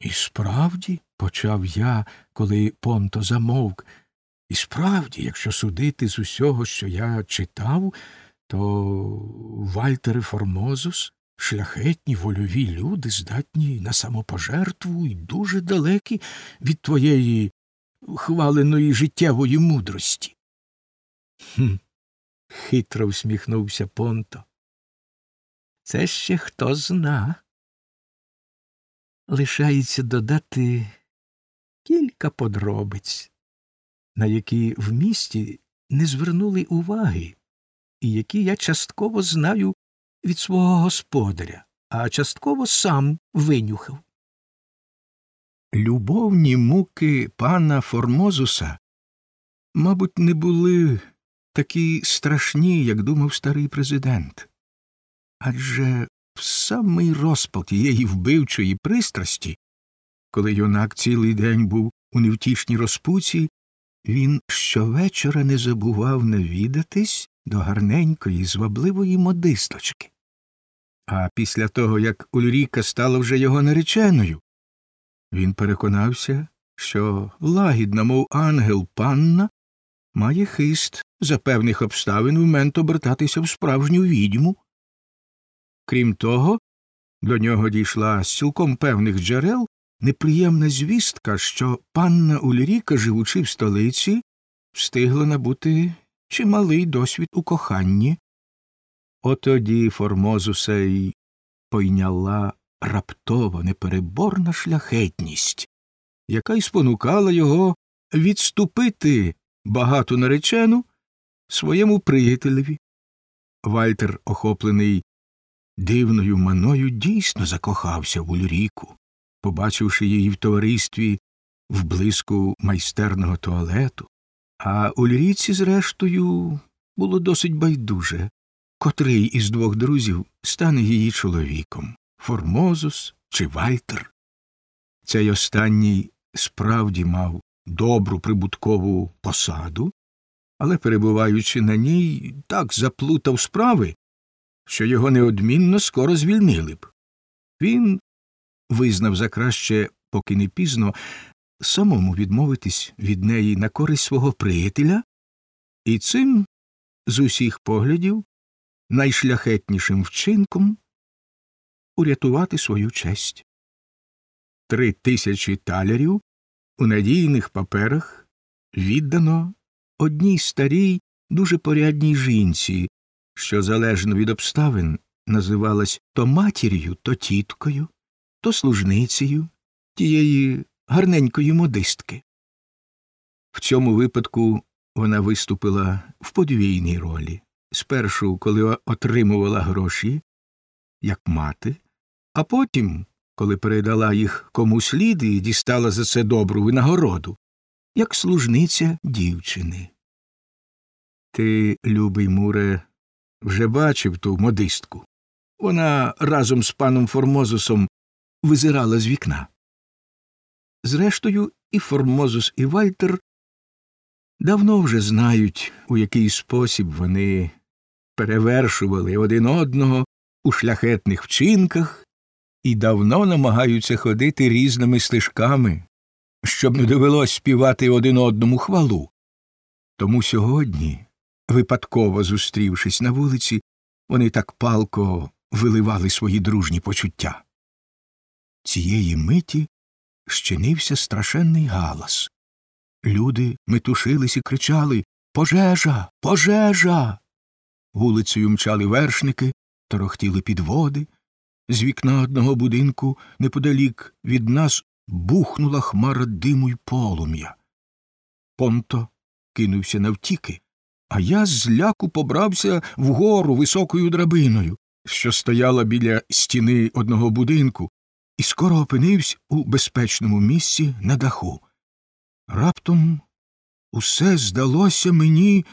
І справді, почав я, коли Понто замовк, і справді, якщо судити з усього, що я читав, то Вальтер і Формозус шляхетні вольові люди, здатні на самопожертву і дуже далекі від твоєї хваленої життєвої мудрості. Хм. хитро всміхнувся Понто. Це ще хто зна. Лишається додати кілька подробиць, на які в місті не звернули уваги, і які я частково знаю від свого господаря, а частково сам винюхав. Любовні муки пана Формозуса, мабуть, не були такі страшні, як думав старий президент. Адже самий розпал тієї вбивчої пристрасті, коли юнак цілий день був у невтішній розпуці, він щовечора не забував навідатись до гарненької, звабливої модисточки. А після того, як Ульріка стала вже його нареченою, він переконався, що лагідна, мов ангел панна, має хист за певних обставин в мент обертатися в справжню відьму. Крім того, до нього дійшла з цілком певних джерел неприємна звістка, що панна Ульріка, живучи в столиці, встигла набути чималий досвід у коханні. Отоді Формозуса й пойняла раптова непереборна шляхетність, яка й спонукала його відступити багату наречену своєму приятелеві. Вальтер, охоплений дивною маною, дійсно закохався в Ульріку, побачивши її в товаристві в блиску майстерного туалету, а Ульріці, зрештою, було досить байдуже, котрий із двох друзів стане її чоловіком Формозус чи Вальтер. Цей останній справді мав добру прибуткову посаду, але, перебуваючи на ній, так заплутав справи, що його неодмінно скоро звільнили б. Він визнав за краще, поки не пізно, самому відмовитись від неї на користь свого приятеля, і цим, з усіх поглядів, найшляхетнішим вчинком урятувати свою честь. Три тисячі талерів у надійних паперах віддано одній старій, дуже порядній жінці, що залежно від обставин називалась то матір'ю, то тіткою, то служницею тієї гарненької модистки. В цьому випадку вона виступила в подвійній ролі спершу, коли отримувала гроші, як мати, а потім, коли передала їх кому слід і дістала за це добру винагороду, як служниця дівчини. Ти, любий Муре, вже бачив ту модистку. Вона разом з паном Формозусом визирала з вікна. Зрештою, і Формозус, і Вальтер давно вже знають, у який спосіб вони перевершували один одного у шляхетних вчинках і давно намагаються ходити різними стежками, щоб не довелось співати один одному хвалу. Тому сьогодні, випадково зустрівшись на вулиці, вони так палко виливали свої дружні почуття. Цієї миті щинився страшенний галас. Люди метушились і кричали Пожежа, пожежа. Вулицею мчали вершники, торохтіли підводи. З вікна одного будинку неподалік від нас бухнула хмара диму й полум'я. Понто кинувся навтіки, а я з ляку побрався вгору високою драбиною, що стояла біля стіни одного будинку, і скоро опинився у безпечному місці на даху. Раптом усе здалося мені